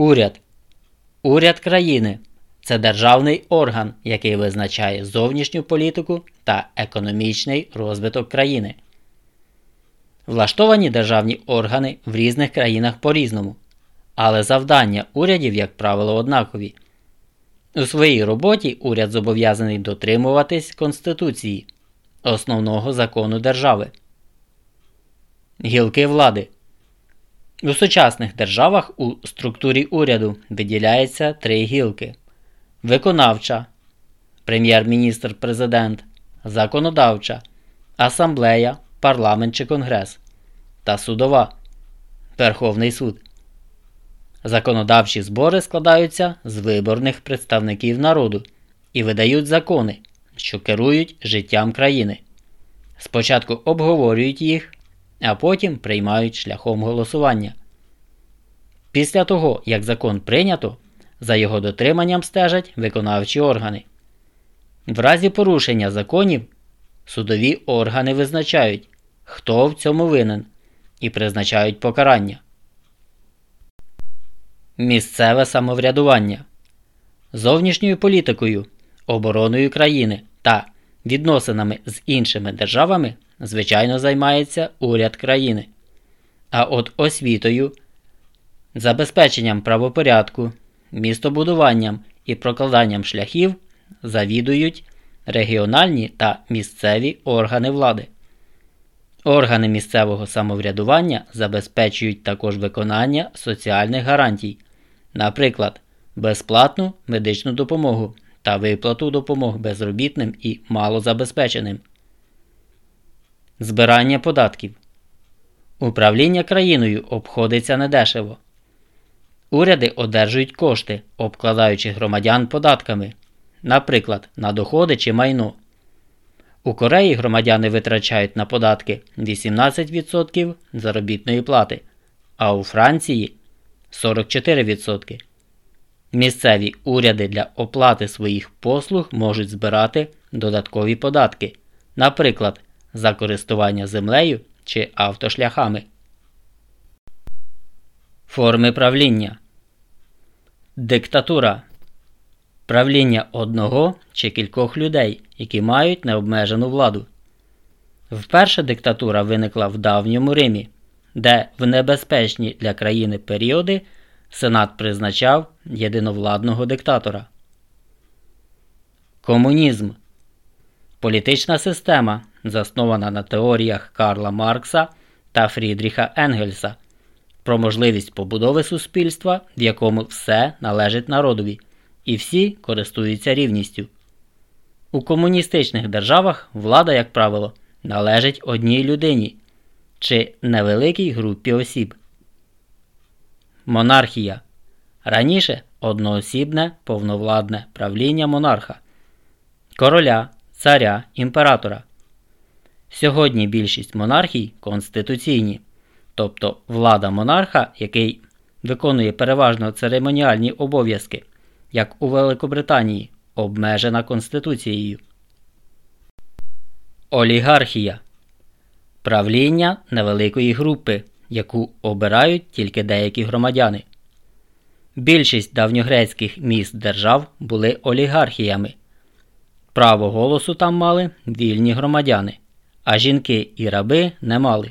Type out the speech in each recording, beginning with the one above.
Уряд. Уряд країни це державний орган, який визначає зовнішню політику та економічний розвиток країни. Влаштовані державні органи в різних країнах по-різному, але завдання урядів, як правило, однакові. У своїй роботі уряд зобов'язаний дотримуватись Конституції, основного закону держави. Гілки влади. У сучасних державах у структурі уряду виділяється три гілки: виконавча, прем'єр-міністр президент, законодавча, асамблея, парламент чи конгрес та судова Верховний суд. Законодавчі збори складаються з виборних представників народу і видають закони, що керують життям країни. Спочатку обговорюють їх, а потім приймають шляхом голосування. Після того, як закон прийнято, за його дотриманням стежать виконавчі органи. В разі порушення законів судові органи визначають, хто в цьому винен, і призначають покарання. Місцеве самоврядування зовнішньою політикою, обороною країни та відносинами з іншими державами звичайно займається уряд країни. А от освітою, забезпеченням правопорядку, містобудуванням і прокладанням шляхів завідують регіональні та місцеві органи влади. Органи місцевого самоврядування забезпечують також виконання соціальних гарантій, наприклад, безплатну медичну допомогу та виплату допомог безробітним і малозабезпеченим. Збирання податків. Управління країною обходиться недешево. Уряди одержують кошти, обкладаючи громадян податками, наприклад, на доходи чи майно. У Кореї громадяни витрачають на податки 18% заробітної плати, а у Франції 44%. Місцеві уряди для оплати своїх послуг можуть збирати додаткові податки, наприклад, за користування землею чи автошляхами. Форми правління Диктатура правління одного чи кількох людей, які мають необмежену владу. Вперше диктатура виникла в давньому Римі, де в небезпечні для країни періоди Сенат призначав єдиновладного диктатора. Комунізм політична система, заснована на теоріях Карла Маркса та Фрідріха Енгельса про можливість побудови суспільства, в якому все належить народові, і всі користуються рівністю. У комуністичних державах влада, як правило, належить одній людині чи невеликій групі осіб. Монархія раніше одноосібне повновладне правління монарха, короля, царя, імператора. Сьогодні більшість монархій конституційні, тобто влада монарха, який виконує переважно церемоніальні обов'язки, як у Великобританії, обмежена Конституцією. Олігархія правління невеликої групи, яку обирають тільки деякі громадяни. Більшість давньогрецьких міст держав були олігархіями. Право голосу там мали вільні громадяни, а жінки і раби не мали.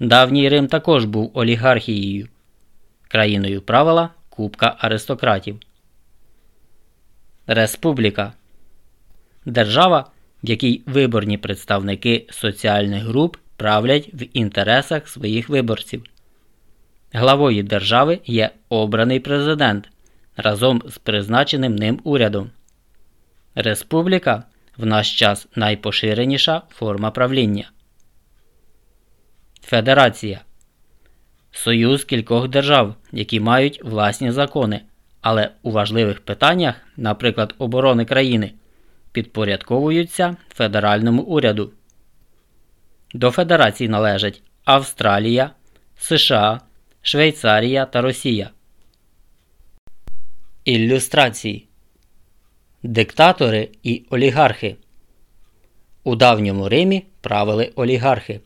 Давній Рим також був олігархією. Країною правила купка аристократів. Республіка держава, в якій виборні представники соціальних груп правлять в інтересах своїх виборців. Главою держави є обраний президент разом з призначеним ним урядом. Республіка в наш час найпоширеніша форма правління. Федерація Союз кількох держав, які мають власні закони, але у важливих питаннях, наприклад, оборони країни, підпорядковуються федеральному уряду. До Федерації належать Австралія, США, Швейцарія та Росія. Ілюстрації Диктатори і олігархи. У давньому Римі правили олігархи,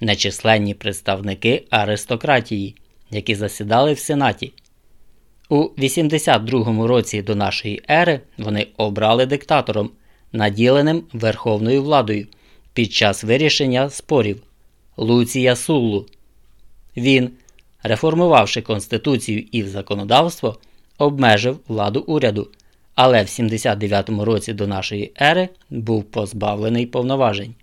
нечисленні представники аристократії, які засідали в Сенаті. У 82 році до нашої ери вони обрали диктатором, наділеним верховною владою під час вирішення спорів Луція Суллу. Він, реформувавши Конституцію і законодавство, обмежив владу уряду, але в 79 році до нашої ери був позбавлений повноважень.